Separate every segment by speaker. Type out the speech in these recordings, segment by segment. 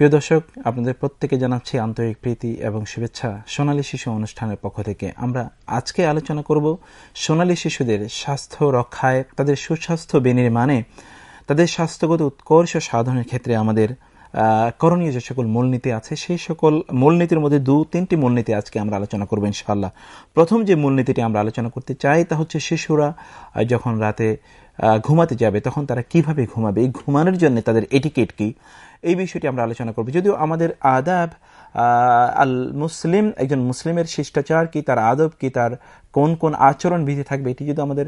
Speaker 1: প্রিয় দর্শক, আপনাদের প্রত্যেকে জানাচ্ছি আন্তরিক প্রীতি এবং শুভেচ্ছা সোনালী শিশু অনুষ্ঠানের পক্ষ থেকে। আমরা আজকে আলোচনা করব সোনালী শিশুদের স্বাস্থ্য রক্ষায়, তাদের সুস্বাস্থ্য বিনির্মাণে, তাদের স্বাস্থ্যগত উৎকর্ষ সাধনের ক্ষেত্রে আমাদের করণীয় যে সকল মূলনীতি আছে, সেই সকল মূলনীতির মধ্যে দু তিনটি মূলনীতি আজকে আমরা আলোচনা করব ইনশাল্লাহ প্রথম যে মূলনীতিটি আমরা আলোচনা করতে চাই তা হচ্ছে শিশুরা যখন রাতে ঘুমাতে যাবে, তখন তারা কীভাবে ঘুমাবে, এই ঘুমানোর জন্য তাদের এটিকেট কি? এই বিষয়টি আমরা আলোচনা করব। যদিও আমাদের আদাব আল মুসলিম একজন মুসলিমের শিষ্টাচার কি, তার আদব কি, তার কোন কোন আচরণ বিধি থাকবে, এটি যদি আমাদের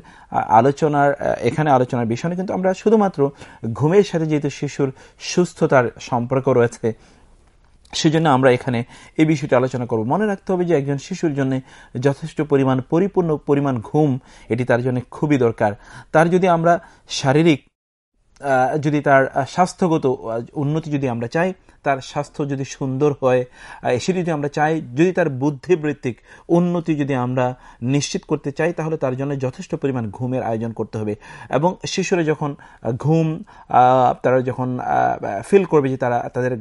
Speaker 1: আলোচনার এখানে আলোচনার বিষয় কিন্তু আমরা শুধুমাত্র ঘুমের সাথে যেহেতু শিশুর সুস্থতার সম্পর্ক রয়েছে সেজন্য আমরা এখানে এই বিষয়টি আলোচনা করব। মনে রাখতে হবে যে একজন শিশুর জন্য যথেষ্ট পরিমাণ, পরিপূর্ণ পরিমাণ ঘুম, এটি তার জন্য খুবই দরকার। তার যদি আমরা শারীরিক যদি তার স্বাস্থ্যগত উন্নতি যদি আমরা চাই, তার স্বাস্থ্য যদি সুন্দর হয় সেটি যদি আমরা চাই, যদি তার বুদ্ধিবৃত্তিক উন্নতি যদি আমরা নিশ্চিত করতে চাই, তাহলে তার জন্য যথেষ্ট পরিমাণ ঘুমের আয়োজন করতে হবে। এবং শিশুরা যখন ঘুম তারা যখন ফিল করবে যে তারা, তাদের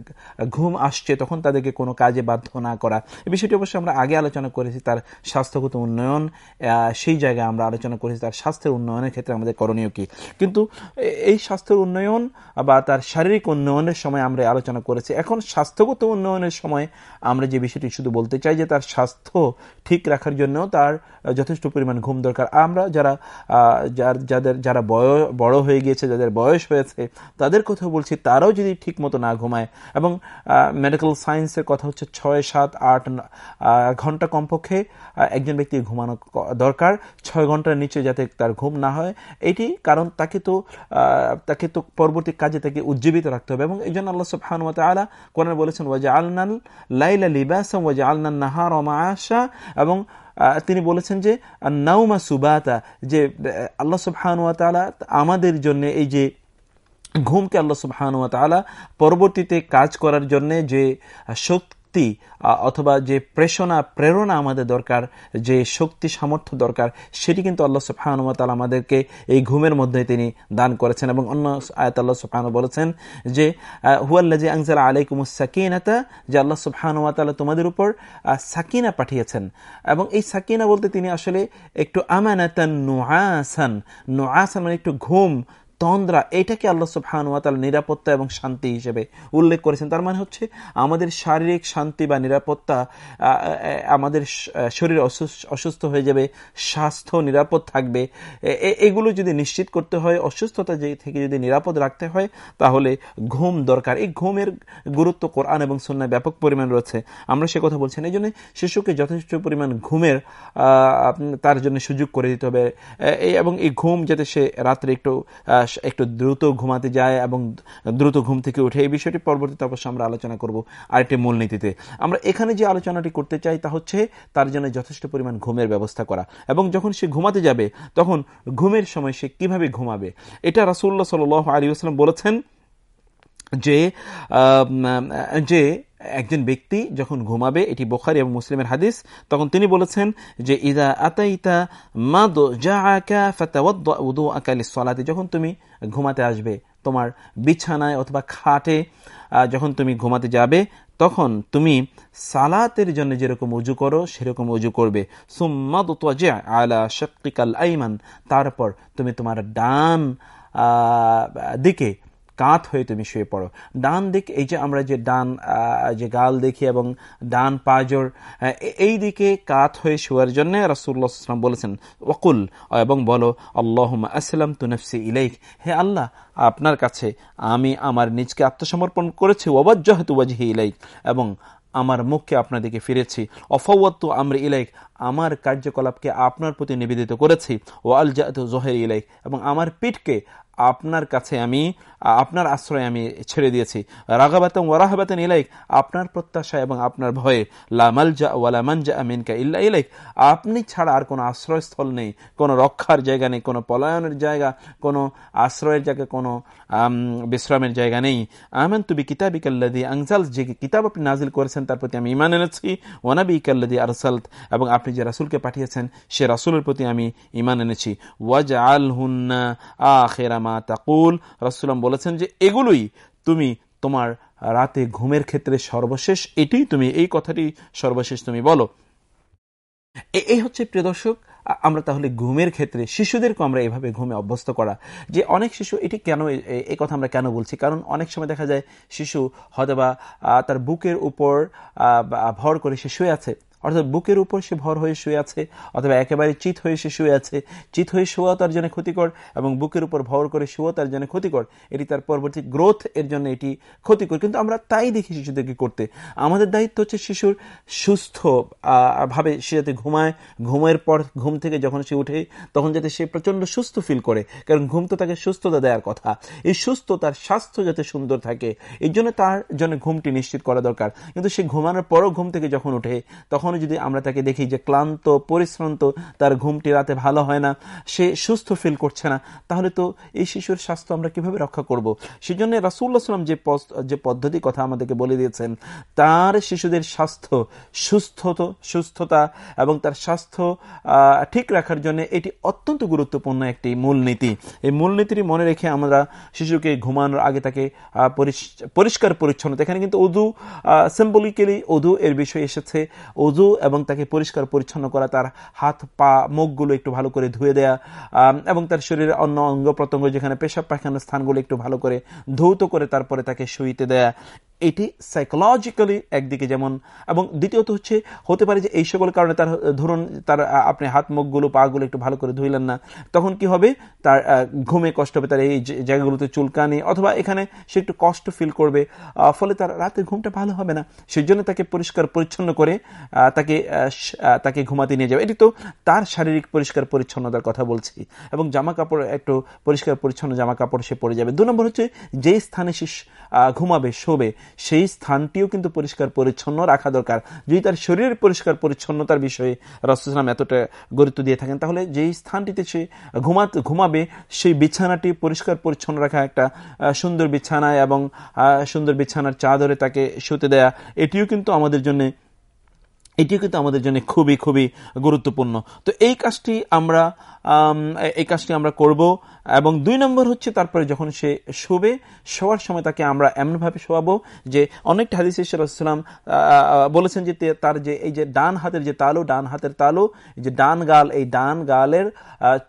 Speaker 1: ঘুম আসছে, তখন তাদেরকে কোনো কাজে বাধ্য না করা। এই বিষয়টি অবশ্যই আমরা আগে আলোচনা করেছি, তার স্বাস্থ্যগত উন্নয়ন সেই জায়গায় আমরা আলোচনা করেছি, তার স্বাস্থ্যের উন্নয়নের ক্ষেত্রে আমাদের করণীয় কি। কিন্তু এই স্বাস্থ্যের উন্নয়ন, বা তার শারীরিক উন্নয়নের সময় আমরা আলোচনা করেছি। এখন স্বাস্থ্যগত উন্নয়নের সময় আমরা যে বিষয়টি শুধু বলতে চাই যে তার স্বাস্থ্য ঠিক রাখার জন্য তার যথেষ্ট পরিমাণ ঘুম দরকার। আমরা যারা যাদের, যারা বয়, বড় হয়ে গিয়েছে, যাদের বয়স হয়েছে, তাদের কথা বলছি, তারাও যদি ঠিক মতো না ঘুমায়, এবং মেডিকেল সায়েন্সের কথা হচ্ছে ছয়, সাত, আট ঘণ্টা কমপক্ষে একজন ব্যক্তি ঘুমানো দরকার। ছয় ঘণ্টার নিচে যাতে তার ঘুম না হয়, এটি কারণ তাকে তো তাকে তো পরবর্তী কাজে তাকে উজ্জীবিত রাখতে হবে এবং এই জন্য আল্লাহ সব হানুমত আলা কোরআন বলেছেন ওয়াজা আলনাল লাইলা লিবাসাম ওয়াজা আলনাল নাহার আশা এবং তিনি বলেছেন যে নাউমা সুবাতা যে আল্লাহ সুবহানুয়া তালা আমাদের জন্য এই যে ঘুমকে আল্লাহ সুবহানুয়া তালা পরবর্তীতে কাজ করার জন্য যে শক্তি শক্তি অথবা যে প্রেষণা, প্রেরণা আমাদের দরকার, যে শক্তি সামর্থ্য দরকার, সেটি কিন্তু আল্লাহ সুফানুমাতাল আমাদেরকে এই ঘুমের মধ্যে তিনি দান করেছেন এবং অন্য আয়াত আল্লাহ সুফানু বলেছেন যে হুয়াল্লাজি আংসাল আলাইকুম সাকিনাতা, যে আল্লাহ সুফানুমাতালা তোমাদের উপর সাকিনা পাঠিয়েছেন। এবং এই সাকিনা বলতে তিনি আসলে একটু আমানাতান নোয়াসান নোয়াসান মানে একটু ঘুম তন্দ্রা, এটাকে আল্লাহ সুবহানুয়াতাল নিরাপত্তা এবং শান্তি হিসেবে উল্লেখ করেছেন। তার মানে হচ্ছে আমাদের শারীরিক শান্তি বা নিরাপত্তা আমাদের শরীর অসুস্থ হয়ে যাবে, স্বাস্থ্য নিরাপদ থাকবে এগুলো যদি নিশ্চিত করতে হয়, অসুস্থতা যে থেকে যদি নিরাপদ রাখতে হয়, তাহলে ঘুম দরকার। এই ঘুমের গুরুত্ব কোরআন এবং সন্ন্যায় ব্যাপক পরিমাণ রয়েছে। আমরা সে কথা বলছি এই জন্য শিশুকে যথেষ্ট পরিমাণ ঘুমের তার জন্য সুযোগ করে দিতে হবে। এবং এই ঘুম যাতে সে রাত্রে একটু একটু দ্রুত ঘুমাতে যায় এবং দ্রুত ঘুম থেকে উঠে এই বিষয়টি পরবর্তীতে অবশ্য আমরা আলোচনা করব আরেকটি মূলনীতিতে। আমরা এখানে যে আলোচনাটি করতে চাই তা হচ্ছে তার জন্য যথেষ্ট পরিমাণ ঘুমের ব্যবস্থা করা এবং যখন সে ঘুমাতে যাবে, তখন ঘুমের সময় সে কীভাবে ঘুমাবে? এটা রাসুল্লাহ সাল আলী আসলাম বলেছেন যে যে একজন ব্যক্তি যখন ঘুমাবে, এটি বোখারি এবং মুসলিমের হাদিস, তখন তিনি বলেছেন যে, ইদা আতাইতা মাদ সলাতে যখন তুমি ঘুমাতে আসবে, তোমার বিছানায় অথবা খাটে যখন তুমি ঘুমাতে যাবে, তখন তুমি সালাতের জন্য যেরকম উজু করো, সেরকম উজু করবে। সুম্মাদ আলা শক্তিকাল আইমান। তারপর তুমি তোমার ডান দিকে কাত হয়ে তুমি শুয়ে পড়ো। ডান দিক, এই যে আমরা যে ডান যে গাল দেখি এবং ডান পাজর এই দিকে কাত হয়ে শোয়ার জন্য রাসুল্লাহাম বলেছেন ওকুল এবং বলো আল্লাহ আসলাম তুনফসি ইলাইক হে আল্লাহ, আপনার কাছে আমি আমার নিজকে আত্মসমর্পণ করেছি ওবাজ্জাহ তুবাজহি ইলাইক এবং আমার মুখকে আপনার দিকে ফিরেছি অফাওয়াত্তু আমর ইলাইক আমার কার্যকলাপকে আপনার প্রতি নিবেদিত করেছি ও আল জহের ইলাইক এবং আমার পিঠকে আপনার কাছে আমি, আপনার আশ্রয় আমি ছেড়ে দিয়েছি। রাগাবাতম ওয়ারাহাবাতন ইলাইক, আপনার প্রত্যাশা এবং আপনার ভয়ে লামাল জা ওয়ালামান জা আমিনকা ইল্লা ইলাইক। আপনি ছাড়া আর কোনো আশ্রয়স্থল নেই, কোনো রক্ষার জায়গা নেই, কোনো পলায়নের জায়গা, কোনো আশ্রয়ের জায়গা, কোনো বিশ্রামের জায়গা নেই। আহমেন তুবি কিতাবিকাল্লাদি আংজাল যে কিতাব আপনি নাজিল করেছেন তার প্রতি আমি ইমান এনেছি। ওয়ানাবি কাল্লাদি আরসালত, এবং আপনি যে রাসুলকে পাঠিয়েছেন, সে রাসুলের প্রতি আমি ইমান এনেছি। ওয়াজ আল হুন্না আখেরামা তাকুল রাসুলাম বলেছেন যে এগুলোই তুমি তোমার রাতে ঘুমের ক্ষেত্রে সর্বশেষ এটি তুমি, এই কথাটি সর্বশেষ তুমি বলো। এই হচ্ছে প্রিয় দর্শক আমরা তাহলে ঘুমের ক্ষেত্রে শিশুদেরকে আমরা এভাবে ঘুমে অভ্যস্ত করা, যে অনেক শিশু এটি কেন এই কথা আমরা কেন বলছি? কারণ অনেক সময় দেখা যায় শিশু হয়তো বা তার বুকের উপর ভর করে সে শুয়ে আছে। অর্থাৎ বুকের উপর সে ভর হয়ে শুয়ে আছে, অথবা একেবারে চিত হয়ে সে শুয়ে আছে। চিত হয়ে শোয়া তার জন্য ক্ষতিকর এবং বুকের উপর ভর করে শোয়া তার জন্য ক্ষতিকর। এটি তার পরবর্তী গ্রোথ এর জন্য এটি ক্ষতিকর। কিন্তু আমরা তাই দেখি শিশুদেরকে করতে। আমাদের দায়িত্ব হচ্ছে শিশুর সুস্থ ভাবে সে যাতে ঘুমায়। ঘুমের পর ঘুম থেকে যখন সে উঠে তখন যাতে সে প্রচণ্ড সুস্থ ফিল করে। কারণ ঘুম তো তাকে সুস্থতা দেওয়ার কথা। এই সুস্থ তার স্বাস্থ্য যাতে সুন্দর থাকে এই জন্য তার জন্য ঘুমটি নিশ্চিত করা দরকার। কিন্তু সে ঘুমানোর পরও ঘুম থেকে যখন উঠে তখন তখনও যদি আমরা তাকে দেখি যে ক্লান্ত, পরিশ্রান্ত, তার ঘুমটি রাতে ভালো হয় না, সে সুস্থ ফিল করছে না, তাহলে তো এই শিশুর স্বাস্থ্য আমরা কীভাবে রক্ষা করব? সেই জন্য রাসুল্লাহ সাল্লাম যে যে পদ্ধতি কথা আমাদেরকে বলে দিয়েছেন, তার শিশুদের স্বাস্থ্য সুস্থ সুস্থতা এবং তার স্বাস্থ্য ঠিক রাখার জন্য এটি অত্যন্ত গুরুত্বপূর্ণ একটি মূলনীতি। এই মূলনীতিটি মনে রেখে আমরা শিশুকে ঘুমানোর আগে তাকে পরিষ্কার পরিচ্ছন্নতা, এখানে কিন্তু অদু সিম্বলিক্যালি অদু এর বিষয় এসেছে। অদু অজু এবং তাকে পরিষ্কার পরিচ্ছন্ন করা, তার হাত, পা, মুখগুলো একটু ভালো করে ধুয়ে দেয়া এবং তার শরীরের অন্য অঙ্গ প্রত্যঙ্গ যেখানে পেশাব পায়খানার স্থানগুলো একটু ভালো করে ধৌত করে তারপরে তাকে শুইতে দেয়া। এটি সাইকোলজিক্যালি একদিকে যেমন, এবং দ্বিতীয়ত হচ্ছে, হতে পারে যে এই সকল কারণে তার, ধরুন, তার আপনি হাত মুখগুলো পাগুলো একটু ভালো করে ধুইলেন না, তখন কি হবে? তার ঘুমে কষ্ট হবে, তার এই জায়গাগুলোতে চুলকানি, অথবা এখানে সে একটু কষ্ট ফিল করবে ফলে তার রাতের ঘুমটা ভালো হবে না। সেই জন্য তাকে পরিষ্কার পরিচ্ছন্ন করে তাকে তাকে ঘুমাতে নিয়ে যাবে। এটি তো তার শারীরিক পরিষ্কার পরিচ্ছন্নতার কথা বলছি, এবং জামা কাপড় একটু পরিষ্কার পরিচ্ছন্ন জামা কাপড় সে পরে যাবে। দু নম্বর হচ্ছে, যেই স্থানে সে ঘুমাবে, শোবে সেই স্থানটিও কিন্তু পরিষ্কার পরিচ্ছন্ন রাখা দরকার। যদি তার শরীরের পরিষ্কার পরিচ্ছন্নতার বিষয়ে রসুলাম এতটা গুরুত্ব দিয়ে থাকেন, তাহলে যেই স্থানটিতে সে ঘুমা ঘুমাবে, সেই বিছানাটি পরিষ্কার পরিচ্ছন্ন রাখা একটা সুন্দর বিছানায় এবং সুন্দর বিছানার চাদরে তাকে শুতে দেয়া, এটিও কিন্তু আমাদের জন্য এটিও কিন্তু আমাদের জন্য খুবই খুবই গুরুত্বপূর্ণ। তো এই কাজটি আমরা এই কাজটি আমরা করব এবং দুই নম্বর হচ্ছে তারপরে যখন সে শোবে, শোয়ার সময় তাকে আমরা এমনভাবে শোয়াবো যে অনেকটা হাদিস ইসলাম বলেছেন যে তার যে এই যে ডান হাতের যে তালু, ডান হাতের তালু যে ডান গাল, এই ডান গালের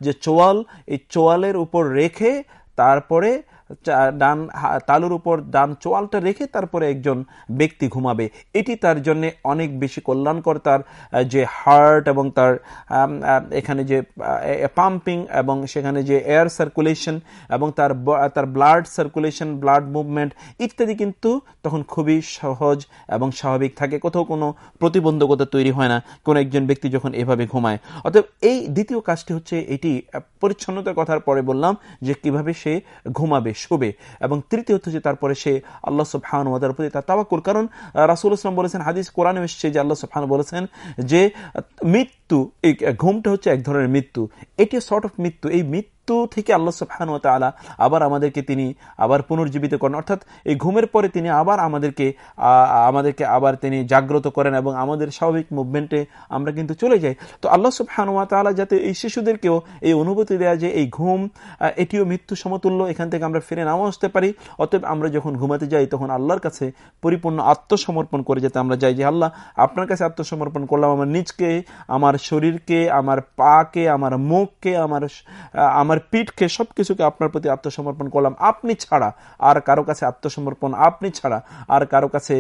Speaker 1: যে চোয়াল, এই চোয়ালের উপর রেখে তারপরে ডান তালুর উপর ডান চোয়ালটা রেখে তারপরে একজন ব্যক্তি ঘুমাবে। এটি তার জন্য অনেক বেশি কল্যাণকর তার যে হার্ট এবং তার এখানে যে পাম্পিং এবং সেখানে যে এয়ার সার্কুলেশন এবং তার তার ব্লাড সার্কুলেশন, ব্লাড মুভমেন্ট ইত্যাদি কিন্তু তখন খুবই সহজ এবং স্বাভাবিক থাকে। কোথাও কোনো প্রতিবন্ধকতা তৈরি হয় না। কোনো একজন ব্যক্তি যখন এভাবে ঘুমায়। অতএব এই দ্বিতীয় কাজটি হচ্ছে এটি পরিচ্ছন্নতার কথার পরে বললাম যে কীভাবে সে ঘুমাবে। শোবে এবং তৃতীয় হচ্ছে তারপরে সে আল্লাহ সুবহান ওয়াদার প্রতি তার তাওয়াক্কুল। কারণ রাসুল ইসলাম বলেছেন, হাদিস কোরআনে এসছে যে আল্লাহ সুবহান বলেছেন যে মৃত্যু, এই, ঘুমটা হচ্ছে এক ধরনের মৃত্যু। এটি শর্ট অফ মৃত্যু। এই মৃত্যু মৃত্যু থেকে আল্লাহ সুবহান ও তালা আবার আমাদেরকে তিনি আবার পুনর্জীবিত করেন। অর্থাৎ এই ঘুমের পরে তিনি আবার আমাদেরকে আমাদেরকে আবার তিনি জাগ্রত করেন এবং আমাদের স্বাভাবিক মুভমেন্টে আমরা কিন্তু চলে যাই। তো আল্লাহ সুবহান ওয়া তালা যাতে এই শিশুদেরকেও এই অনুভূতি দেয়া যে এই ঘুম এটিও মৃত্যু সমতুল্য, এখান থেকে আমরা ফিরে নাও আসতে পারি। অতএব আমরা যখন ঘুমাতে যাই তখন আল্লাহর কাছে পরিপূর্ণ আত্মসমর্পণ করে যেতে আমরা যাই যে, আল্লাহ, আপনার কাছে আত্মসমর্পণ করলাম আমার নিজকে, আমার শরীরকে, আমার পাকে, আমার মুখকে, আমার আমার আমার পিঠকে সব কিছুকে আপনার প্রতি আত্মসমর্পণ করলাম। আপনি ছাড়া আর কারও কাছে আত্মসমর্পণ আপনি ছাড়া, আর কারও কাছে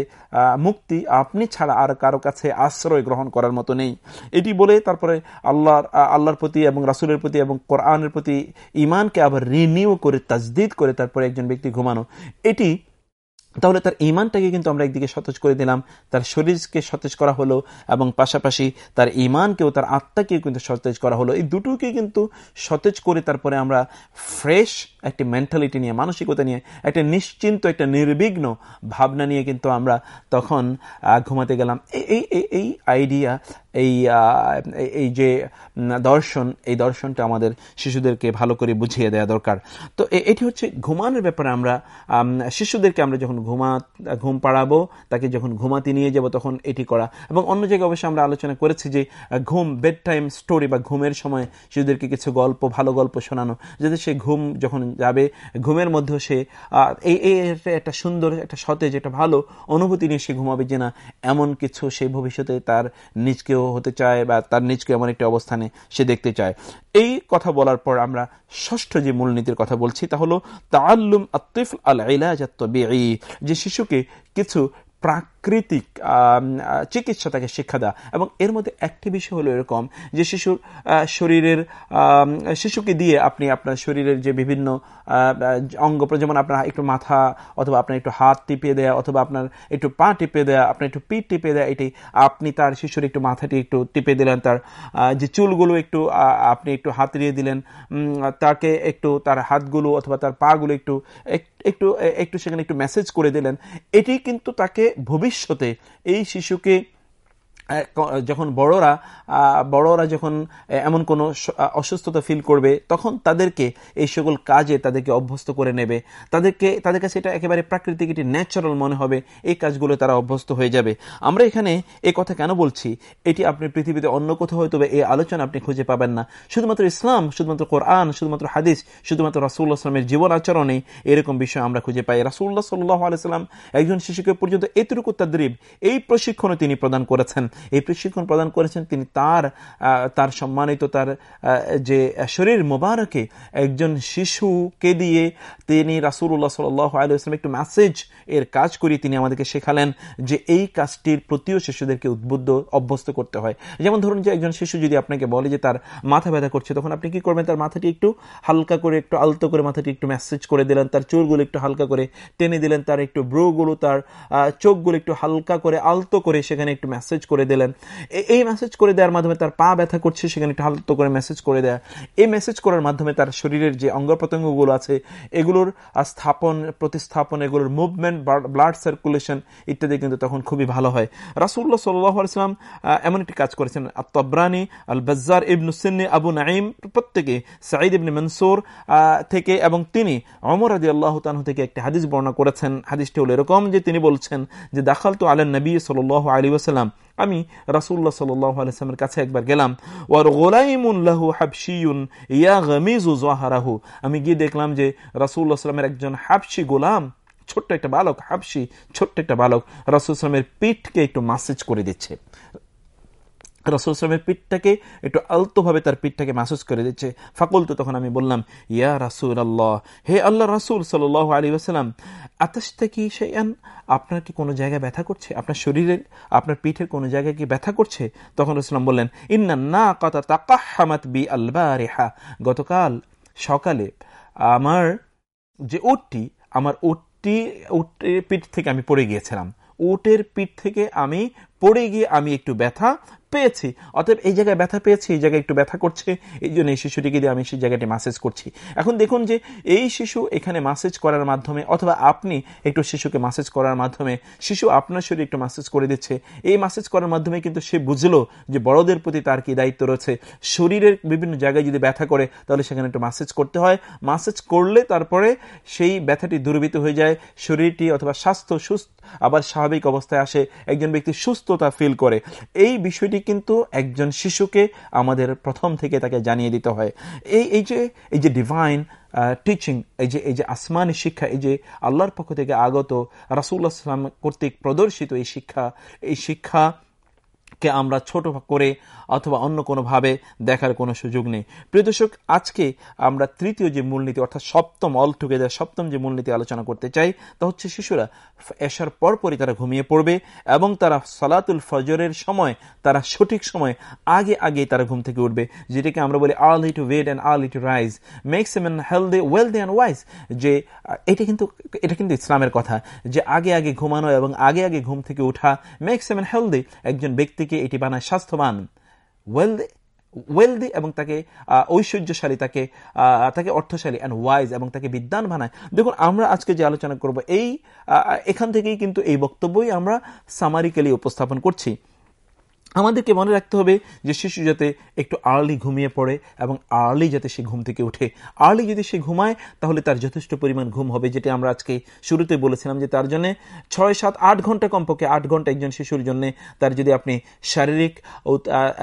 Speaker 1: মুক্তি আপনি ছাড়া, আর কারও কাছে আশ্রয় গ্রহণ করার মতো নেই। এটি বলে তারপরে আল্লাহর আল্লাহর প্রতি এবং রাসুলের প্রতি এবং কোরআনের প্রতি ইমানকে আবার রিনিউ করে, তাজদিদ করে তারপরে একজন ব্যক্তি ঘুমানো। এটি তাহলে তার ইমানটাকে কিন্তু আমরা একদিকে সতেজ করে দিলাম, তার শরীরকে সতেজ করা হলো এবং পাশাপাশি তার ইমানকেও তার আত্মাকেও কিন্তু সতেজ করা হলো। এই দুটোকে কিন্তু সতেজ করে তারপরে আমরা ফ্রেশ একটি মেন্টালিটি নিয়ে, মানসিকতা নিয়ে, একটা নিশ্চিন্ত, একটা নির্বিঘ্ন ভাবনা নিয়ে কিন্তু আমরা তখন ঘুমাতে গেলাম। এই এই আইডিয়া এই এই যে দর্শন, এই দর্শনটা আমাদের শিশুদেরকে ভালো করে বুঝিয়ে দেওয়া দরকার। তো এটি হচ্ছে ঘুমানোর ব্যাপারে আমরা শিশুদেরকে আমরা যখন ঘুমা, ঘুম পাড়াবো, তাকে যখন ঘুমাতে নিয়ে যাব তখন এটি করা। এবং অন্য জায়গায় অবশ্যই আমরা আলোচনা করেছি যে ঘুম বেড টাইম স্টোরি বা ঘুমের সময় শিশুদেরকে কিছু গল্প, ভালো গল্প শোনানো, যাতে সে ঘুম যখন যাবে, ঘুমের মধ্যে সে এই একটা সুন্দর, একটা সতেজ, একটা ভালো অনুভূতি নিয়ে সে ঘুমাবে যে না, এমন কিছু সেই ভবিষ্যতে তার নিজকেও হতে চায় বা তার নিজকে এমন একটি অবস্থানে সে দেখতে চায়। এই কথা বলার পর আমরা ষষ্ঠ যে মূলনীতির কথা বলছি তা হলো তাল্লুম আতিফ আল যে শিশুকে কিছু প্রাকৃতিক চিকিৎসা তাকে শিক্ষা দেওয়া এবং এর মধ্যে একটি বিষয় হলো এরকম যে শিশুর শরীরের শিশুকে দিয়ে আপনি আপনার শরীরের যে বিভিন্ন অঙ্গ যেমন আপনার একটু মাথা অথবা আপনার একটু হাত টিপে দেয়া, অথবা আপনার একটু পা টিপে দেয়া, আপনার একটু পিঠ টিপে দেয়া, এটি আপনি তার শিশুর একটু মাথাটি একটু টিপে দিলেন, তার যে চুলগুলো একটু আপনি একটু হাত দিয়ে দিলেন তাকে একটু তার হাতগুলো অথবা তার পাগুলো একটু একটু একটু সেখানে একটু মেসেজ করে দিলেন, এটি কিন্তু তাকে ভবিষ্যতে এই শিশুকে যখন বড়রা বড়রা যখন এমন কোনো অসুস্থতা ফিল করবে, তখন তাদেরকে এই সকল কাজে তাদেরকে অভ্যস্ত করে নেবে। তাদেরকে, তাদের কাছে এটা একেবারে প্রাকৃতিক, এটি ন্যাচারাল মনে হবে, এই কাজগুলো তারা অভ্যস্ত হয়ে যাবে। আমরা এখানে এই কথা কেন বলছি? এটি আপনি পৃথিবীতে অন্য কোথাও হয়তো এই আলোচনা আপনি খুঁজে পাবেন না। শুধুমাত্র ইসলাম, শুধুমাত্র কোরআন, শুধুমাত্র হাদিস, শুধুমাত্র রাসুল্লাহ আসলামের জীবন আচরণে এরকম বিষয় আমরা খুঁজে পাই। রাসুল্লাহ সাল্লাহ আলাইসাল্লাম একজন শিশুকে পর্যন্ত এতটুকু তাদ্রিব, এই প্রশিক্ষণও তিনি প্রদান করেছেন। এই প্রশিক্ষণ প্রদান করেছেন। তিনি তার তার সম্মানিত তার যে শরীর মোবারকে একজন শিশুকে দিয়ে তিনি রাসুল্লাহ সাল্লাহ আলাইসলাম একটু মেসেজ এর কাজ করিয়ে তিনি আমাদেরকে শেখালেন যে এই কাজটির প্রতিও শিশুদেরকে উদ্বুদ্ধ, অভ্যস্ত করতে হয়। যেমন ধরুন যে একজন শিশু যদি আপনাকে বলে যে তার মাথা ব্যথা করছে, তখন আপনি কি করবেন? তার মাথাটি একটু হালকা করে, একটু আলতো করে মাথাটি একটু মেসেজ করে দিলেন। তার চুলগুলো একটু হালকা করে টেনে দিলেন। তার একটু ব্রোগুলো তার চোখগুলো একটু হালকা করে আলতো করে সেখানে একটু মেসেজ করে দিলেন। এই মেসেজ করে দেওয়ার মাধ্যমে তার পা ব্যথা করছে, সেখানে একটু করে মেসেজ করে দেয়া। এই মেসেজ করার মাধ্যমে তার শরীরের যে অঙ্গ প্রত্যঙ্গগুলো আছে, এগুলোর স্থাপন, প্রতিস্থাপন, এগুলোর মুভমেন্ট ব্লাড সার্কুলেশন ইত্যাদি কিন্তু তখন খুবই ভালো হয়। রাসুল্লাহ সাল্লাম এমন একটি কাজ করেছেন। তবরানি আল বাজার ইবনুসিনী আবু নাইম প্রত্যেকে, সাঈদ ইবনে মনসুর থেকে এবং তিনি অমর আদি আল্লাহ তানহ থেকে একটি হাদিস বর্ণনা করেছেন। হাদিসটি হল এরকম যে তিনি বলছেন যে দাখাল তো আলেন নবী সাল আলী ওসালাম আমি রাসুল্লাহ সাল্লামের কাছে একবার গেলাম। ওয়ার গোলাইমুল্লাহু হাবশিউন ইয়া গমিজু জহারাহু। আমি গিয়ে দেখলাম যে রাসুল্লাহ সাল্লামের একজন হাবশি গোলাম, ছোট্ট একটা বালক, হাবশি, ছোট্ট একটা বালক রাসুল সালামের পিঠকে একটু মাসেজ করে দিচ্ছে। রসুল ইসলামের পিঠটাকে একটু আলতোভাবে তার পিঠটাকে মাসুস করে দিচ্ছে। ফাকুল তো তখন আমি বললাম, ইয়া রাসুল আল্লাহ হে আল্লাহ রাসুল সাল আলী আসালাম আতাসটা কি সেয়ান আপনার কি কোনো জায়গায় ব্যথা করছে? আপনার শরীরের, আপনার পিঠের কোনো জায়গায় কি ব্যথা করছে? তখন রসুলাম বললেন ইন্না না কথা তাকা হামাত বি আল্লাহ রেহা গতকাল সকালে আমার যে ওটটি, আমার ওটটি, ওটের পিঠ থেকে আমি পড়ে গিয়েছিলাম। উটের পিঠ থেকে আমি পড়ে গিয়ে আমি একটু ব্যথা পেয়েছি। অতএব এই জায়গায় ব্যথা পেয়েছি, এই জায়গায় একটু ব্যথা করছে, এই জন্য এই শিশুটিকে দিয়ে আমি সেই জায়গাটি মাসেজ করছি। এখন দেখুন যে এই শিশু এখানে মাসেজ করার মাধ্যমে অথবা আপনি একটু শিশুকে মাসেজ করার মাধ্যমে, শিশু আপনার শরীরে একটু মাসেজ করে দিচ্ছে, এই মাসেজ করার মাধ্যমে কিন্তু সে বুঝলো যে বড়দের প্রতি তার কি দায়িত্ব রয়েছে। শরীরের বিভিন্ন জায়গায় যদি ব্যথা করে, তাহলে সেখানে একটু মাসেজ করতে হয়। মাসেজ করলে তারপরে সেই ব্যথাটি দুর্বৃত হয়ে যায়, শরীরটি অথবা স্বাস্থ্য সুস্থ, আবার স্বাভাবিক অবস্থায় আসে। একজন ব্যক্তি সুস্থতা ফিল করে। এই বিষয়টি কিন্তু একজন শিশুকে আমাদের প্রথম থেকে তাকে জানিয়ে দিতে হয়। এই এই যে এই যে ডিভাইন টিচিং এই যে এই যে আসমানি শিক্ষা, এই যে আল্লাহর পক্ষ থেকে আগত রাসুল্লাহ সাল্লাম কর্তৃক প্রদর্শিত এই শিক্ষা এই শিক্ষা কে আমরা ছোট করে অথবা অন্য কোনোভাবে দেখার কোনো সুযোগ নেই। প্রিয় দর্শক, আজকে আমরা তৃতীয় যে মূলনীতি, অর্থাৎ সপ্তম অল টুগেদার সপ্তম যে মূলনীতি আলোচনা করতে চাই, তা হচ্ছে শিশুরা এসার পরপরই তারা ঘুমিয়ে পড়বে এবং তারা সালাতুল ফজরের সময়, তারা সঠিক সময় আগে আগে তারা ঘুম থেকে উঠবে, যেটাকে আমরা বলি early to bed and early to rise makes em healthy wealthy and wise যে, এটা কিন্তু এটা কিন্তু ইসলামের কথা, যে আগে আগে ঘুমানো এবং আগে আগে ঘুম থেকে উঠা মেক্স এম হেলদি একজন ব্যক্তিকে এটি বানায় স্বাস্থ্যবান ওয়েলদি ওয়েলদি এবং তাকে ঐশ্বর্যশালী, তাকে তাকে অর্থশালী অ্যান্ড ওয়াইজ এবং তাকে বিদ্যান বানায়। দেখুন, আমরা আজকে যে আলোচনা করব এই এখান থেকেই কিন্তু এই বক্তব্যই আমরা সামারিক্যালি উপস্থাপন করছি। আমাদেরকে মনে রাখতে হবে যে শিশু যাতে একটু আর্লি ঘুমিয়ে পড়ে এবং আর্লি যাতে সে ঘুম থেকে উঠে আর্লি যদি সে ঘুমায়, তাহলে তার যথেষ্ট পরিমাণ ঘুম হবে, যেটি আমরা আজকে শুরুতে বলেছিলাম যে তার জন্য ছয়, সাত, আট ঘণ্টা কমপক্ষে আট ঘণ্টা একজন শিশুর জন্য তার যদি আপনি শারীরিক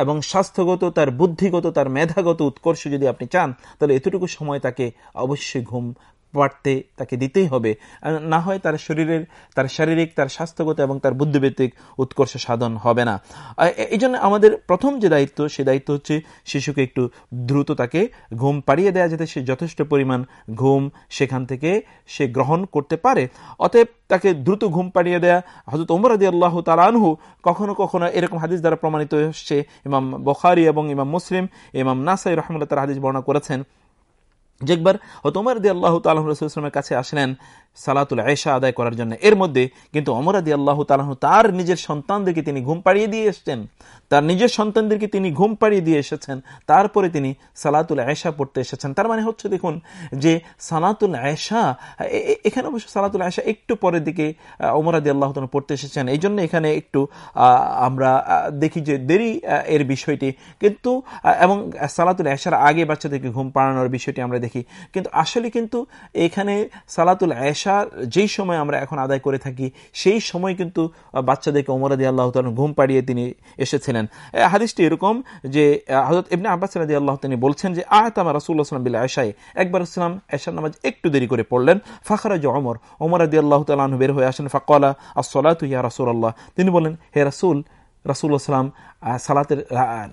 Speaker 1: এবং স্বাস্থ্যগত, তার বুদ্ধিগত, তার মেধাগত উৎকর্ষ যদি আপনি চান, তাহলে এতটুকু সময় তাকে অবশ্যই ঘুম বাড়তে তাকে দিতেই হবে। না হয় তার শরীরের, তার শারীরিক, তার স্বাস্থ্যগত এবং তার বুদ্ধিভিত্তিক উৎকর্ষ সাধন হবে না। এই আমাদের প্রথম যে দায়িত্ব, সে দায়িত্ব হচ্ছে শিশুকে একটু দ্রুত তাকে ঘুম পাড়িয়ে দেওয়া যাতে সে যথেষ্ট পরিমাণ ঘুম সেখান থেকে সে গ্রহণ করতে পারে। অতএব তাকে দ্রুত ঘুম পাড়িয়ে দেয়া হজরত ওমর আদি আল্লাহ তালানহু কখনো কখনো এরকম হাদিস দ্বারা প্রমাণিত হচ্ছে। ইমাম বখারি এবং ইমাম মুসলিম, ইমাম নাসাই রহমুল্লাহ তার হাদিস বর্ণনা করেছেন। যে একবার হতোমার দিয়ে আল্লাহ তালাহ রসুলামের কাছে আসলেন সালাতুল আয়সা আদায় করার জন্য। এর মধ্যে কিন্তু অমরাদি আল্লাহ তালাহ তার নিজের সন্তানদেরকে তিনি ঘুম পাড়িয়ে দিয়ে এসছেন। তার নিজের সন্তানদেরকে তিনি ঘুম পাড়িয়ে দিয়ে এসেছেন। তারপরে তিনি সালাতুল আয়সা পড়তে এসেছেন। তার মানে হচ্ছে দেখুন যে সালাতুল আয়সা এখানে অবশ্য সালাতুল আয়সা একটু পরের দিকে অমরাদি আল্লাহ তালা পড়তে এসেছেন। এই জন্য এখানে একটু আমরা দেখি যে দেরি এর বিষয়টি। কিন্তু এবং সালাতুল আয়সার আগে বাচ্চাদেরকে ঘুম পাড়ানোর বিষয়টি আমরা দেখি। কিন্তু আসলে কিন্তু এখানে সালাতুল আয়সা যেই সময় আমরা এখন আদায় করে থাকি, সেই সময় কিন্তু বাচ্চাদেরকে ওমরাদি আল্লাহ তালন ঘুম পাড়িয়ে তিনি এসেছিলেন। হাদিসটি এরকম যে হজরত ইবনে আব্বাস রাদি আল্লাহ তিনি বলছেন যে আহতামা রাসুল্লাহ সাল্লাম বিল্লা আয়সাই একবার ইসলাম এশার নামাজ একটু দেরি করে পড়লেন। ফাখারাজ অমর ওমর আদি আল্লাহ তালু বের হয়ে আসেন, ফাকলা আসলাত ইয়া রাসুল আল্লাহ তিনি বলেন হে রাসুল রাসুল্লাহ সাল্লাম সালাতের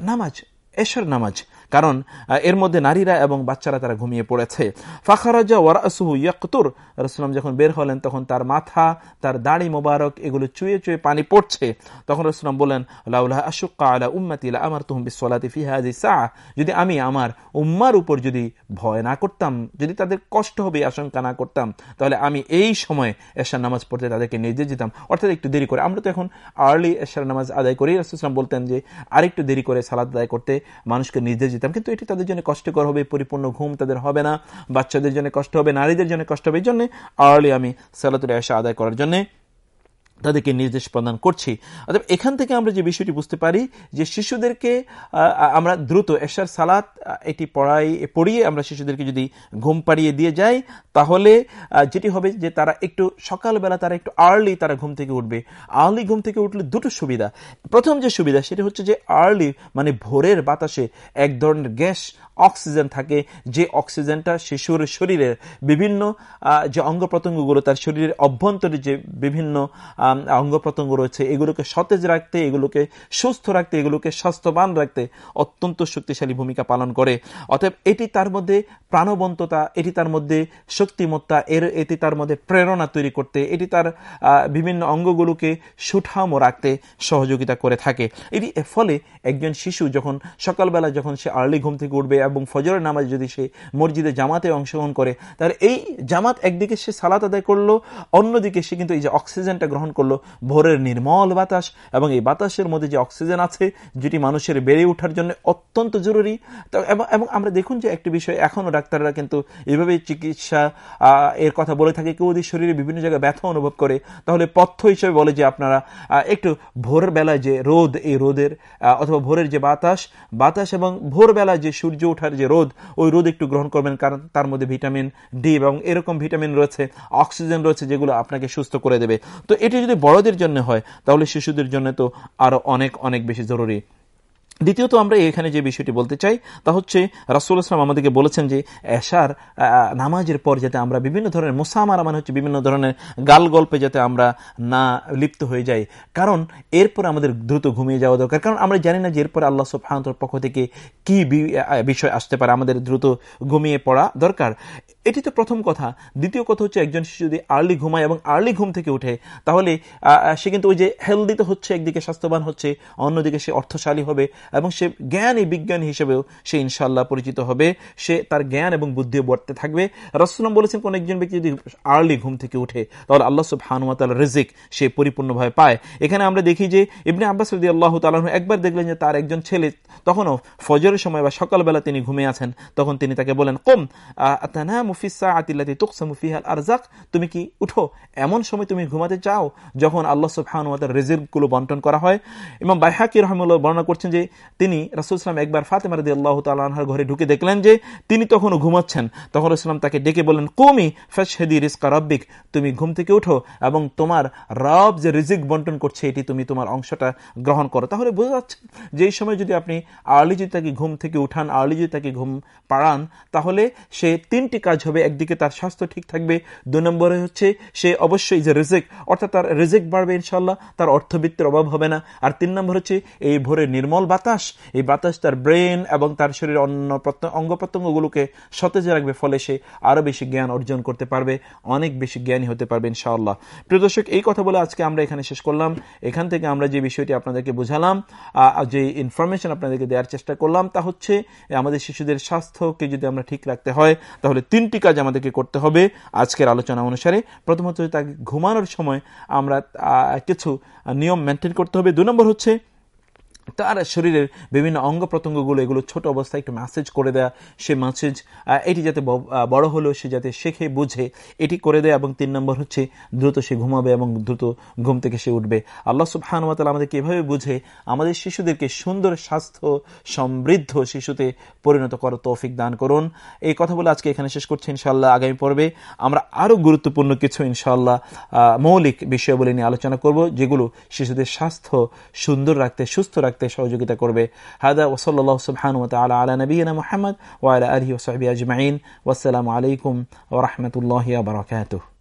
Speaker 1: নামাজ এশার নামাজ কারণ এর মধ্যে নারীরা এবং বাচ্চারা তারা ঘুমিয়ে পড়েছে। ফাখারাজা ওয়ারাসুহু ইয়াকুর রসুলাম যখন বের হলেন, তখন তার মাথা, তার দাড়ি মোবারক, এগুলো চুয়ে চুয়ে পানি পড়ছে। তখন রসুলাম বললেন লাউলাহ আশুক্কা আলা উম্মাতিলা আমার তুহম বিসলাতি ফিহাজি সাহ যদি আমি আমার উম্মার উপর যদি ভয় না করতাম, যদি তাদের কষ্ট হবে, আশঙ্কা না করতাম, তাহলে আমি এই সময় এশার নামাজ পড়তে তাদেরকে নির্দেশ দিতাম। অর্থাৎ একটু দেরি করে। আমরা তো এখন আর্লি এশার নামাজ আদায় করি। রসুলাম বলতেন যে, আরেকটু দেরি করে সালাদ আদায় করতে মানুষকে নির্দেশ দিতাম কিন্তু এটি তাদের জন্য কষ্টকর হবে, পরিপূর্ণ ঘুম তাদের হবে না, বাচ্চাদের জন্য কষ্ট হবে, নারীদের জন্য কষ্ট হবে। এই জন্য আর্লি আমি সালাতুল আশা আদায় করার জন্য তাদেরকে নির্দেশ প্রদান করছি। অর্থাৎ এখান থেকে আমরা যে বিষয়টি বুঝতে পারি যে শিশুদেরকে আমরা দ্রুত এশার সালাত এটি পড়াই, পড়িয়ে আমরা শিশুদেরকে যদি ঘুম পাড়িয়ে দিয়ে যাই, তাহলে যেটি হবে যে তারা একটু সকালবেলা তারা একটু আর্লি তারা ঘুম থেকে উঠবে। আর্লি ঘুম থেকে উঠলে দুটো সুবিধা। প্রথম যে সুবিধা সেটি হচ্ছে যে আর্লি মানে ভোরের বাতাসে এক ধরনের গ্যাস, অক্সিজেন থাকে। যে অক্সিজেনটা শিশুর শরীরের বিভিন্ন যে অঙ্গ প্রত্যঙ্গগুলো তার শরীরের অভ্যন্তরে যে বিভিন্ন অঙ্গ প্রত্যঙ্গ রয়েছে, এগুলোকে সতেজ রাখতে, এগুলোকে সুস্থ রাখতে, এগুলোকে স্বাস্থ্যবান রাখতে অত্যন্ত শক্তিশালী ভূমিকা পালন করে। অতএব এটি তার মধ্যে প্রাণবন্ততা, এটি তার মধ্যে শক্তিমত্তা, এর, এটি তার মধ্যে প্রেরণা তৈরি করতে, এটি তার বিভিন্ন অঙ্গগুলোকে সুঠামো রাখতে সহযোগিতা করে থাকে। এটি ফলে একজন শিশু যখন সকালবেলা যখন সে আর্লি ঘুম থেকে উঠবে এবং ফজরের নামাজ যদি সে মসজিদে জামাতে অংশগ্রহণ করে তাহলে এই জামাত একদিকে সে সালাত আদায় করল, অন্যদিকে সে কিন্তু এই যে অক্সিজেনটা গ্রহণ করল। ভোরের নির্মল বাতাস এবং এই বাতাসের মধ্যে যে অক্সিজেন আছে, যেটি মানুষের বেড়ে ওঠার জন্য অত্যন্ত জরুরি। এবং আমরা দেখুন যে একটি বিষয়, এখনও ডাক্তাররা কিন্তু এভাবে চিকিৎসা এর কথা বলে থাকে, কেউ যদি শরীরে বিভিন্ন জায়গায় ব্যথা অনুভব করে, তাহলে পথ্য হিসেবে বলে যে আপনারা একটু ভোরের বেলায় যে রোদ, এই রোদের অথবা ভোরের যে বাতাস বাতাস এবং ভোরবেলায় যে সূর্য ওঠার যে রোদ, ওই রোদ একটু গ্রহণ করবেন, কারণ তার মধ্যে ভিটামিন ডি এবং এরকম ভিটামিন রয়েছে, অক্সিজেন রয়েছে, যেগুলো আপনাকে সুস্থ করে দেবে। তো এটি যদি বড়দের জন্য হয় তাহলে শিশুদের জন্য তো আরও অনেক অনেক বেশি জরুরি। দ্বিতীয়ত আমরা এখানে যে বিষয়টি বলতে চাই, তা হচ্ছে রাসুল ইসলাম আমাদেরকে বলেছেন যে, এশার নামাজের পর যাতে আমরা বিভিন্ন ধরনের মোসামারা মানে হচ্ছে বিভিন্ন ধরনের গাল গল্পে যাতে আমরা না লিপ্ত হয়ে যাই। কারণ এরপর আমাদের দ্রুত ঘুমিয়ে যাওয়া দরকার। কারণ আমরা জানি না যে এরপর আল্লাহ সুফান্তর পক্ষ থেকে কি বিষয় আসতে পারে। আমাদের দ্রুত ঘুমিয়ে পড়া দরকার। এটি তো প্রথম কথা। দ্বিতীয় কথা হচ্ছে একজন শিশু যদি আর্লি ঘুমায় এবং আর্লি ঘুম থেকে উঠে, তাহলে সে কিন্তু ওই যে হেলদি তো হচ্ছে, একদিকে স্বাস্থ্যবান হচ্ছে, অন্যদিকে সে অর্থশালী হবে। এবং সে জ্ঞানী বিজ্ঞানী হিসেবেও সে ইনশাল্লাহ পরিচিত হবে। সে তার জ্ঞান এবং বুদ্ধি বর্তে থাকবে। রসুলাম বলেছেন, কোন একজন ব্যক্তি যদি আর্লি ঘুম থেকে উঠে, তাহলে আল্লাহ সব হানুমাতাল রেজিক সে পরিপূর্ণভাবে পায়। এখানে আমরা দেখি যে ইবনে আব্বাস রদি আল্লাহ তালন একবার দেখলেন যে তার একজন ছেলে তখনও ফজরের সময় বা সকালবেলা তিনি ঘুমে আছেন। তখন তিনি তাকে বলেন, কম আতানা মুফিসা আতিল্লাতি তুকসা মুফিহাল আরজাক তুমি কি উঠো? এমন সময় তুমি ঘুমাতে চাও? যখন আল্লাহ সুবহানুয়াতার রেজিকগুলো বন্টন করা হয়। এবং বাইহাকি রহমুল্লাহ বর্ণনা করছেন যে তিনি রাসুল ইসলাম একবার ফাতেমা রদি আল্লাহ তালাহার ঘরে ঢুকে দেখলেন যে তিনি তখনও ঘুমাচ্ছেন। তখন ইসলাম তাকে ডেকে বললেন, কুমি ফেদি রিস্কা রব্বিক, তুমি ঘুম থেকে উঠো এবং তোমার রব যে রিজিক বন্টন করছে এটি তুমি তোমার অংশটা গ্রহণ করো। তাহলে বোঝা যাচ্ছে যে এই সময় যদি আপনি আর্লি যদি তাকে ঘুম থেকে উঠান, আর্লি যদি তাকে ঘুম পাড়ান, তাহলে সে তিনটি কাজ হবে। একদিকে তার স্বাস্থ্য ঠিক থাকবে দু নম্বরে হচ্ছে সে অবশ্যই যে রিজেক, অর্থাৎ তার রিজেক বাড়বে ইনশাল্লাহ তার অর্থবিত্তের অভাব হবে না। আর তিন নম্বর হচ্ছে এই ভোরে নির্মল বাতাস এই বাতাস তার ব্রেন এবং তার শরীর অন্য অঙ্গ প্রত্যঙ্গগুলোকে সতেজ রাখবে, ফলে সে আরও বেশি জ্ঞান অর্জন করতে পারবে, অনেক বেশি জ্ঞানী হতে পারবে ইনশাআল্লাহ। প্রিয় দর্শক, এই কথা বলে আজকে আমরা এখানে শেষ করলাম। এখান থেকে আমরা যে বিষয়টি আপনাদেরকে বুঝালাম যে ইনফরমেশন আপনাদেরকে দেওয়ার চেষ্টা করলাম, তা হচ্ছে আমাদের শিশুদের স্বাস্থ্যকে যদি আমরা ঠিক রাখতে হয়, তাহলে তিনটি কাজ আমাদেরকে করতে হবে আজকের আলোচনা অনুসারে। প্রথমত তাকে ঘুমানোর সময় আমরা কিছু নিয়ম মেনটেন করতে হবে। দু নম্বর হচ্ছে তার শরীরের বিভিন্ন অঙ্গ প্রত্যঙ্গগুলো, এগুলো ছোট অবস্থায় একটু ম্যাসেজ করে দেয়া, সে ম্যাসেজ এটি যাতে বড় হলেও সে যাতে শেখে, বুঝে, এটি করে দেয় এবং তিন নম্বর হচ্ছে দ্রুত সে ঘুমাবে এবং দ্রুত ঘুম থেকে সে উঠবে। আল্লাহ সুবহানুয়াতাল আমাদেরকে এভাবে বুঝে আমাদের শিশুদেরকে সুন্দর স্বাস্থ্য, সমৃদ্ধ শিশুতে পরিণত করার তৌফিক দান করুন। এই কথা বলে আজকে এখানে শেষ করছি ইনশাল্লাহ আগামী পর্বে। আমরা আরও গুরুত্বপূর্ণ কিছু ইনশাল্লাহ মৌলিক বিষয়গুলি নিয়ে আলোচনা করব, যেগুলো শিশুদের স্বাস্থ্য সুন্দর রাখতে, সুস্থ রাখতে রাখতে সহযোগিতা করবে হাদা ওসল্লাহ সুবহানু তাআলা আলা নবীনা মুহাম্মদ ওয়া আলা আলিহি ওয়া সাহবিহি আজমাইন ওয়াসসালামু আলাইকুম ওয়া রাহমাতুল্লাহি ওয়া বারাকাতুহু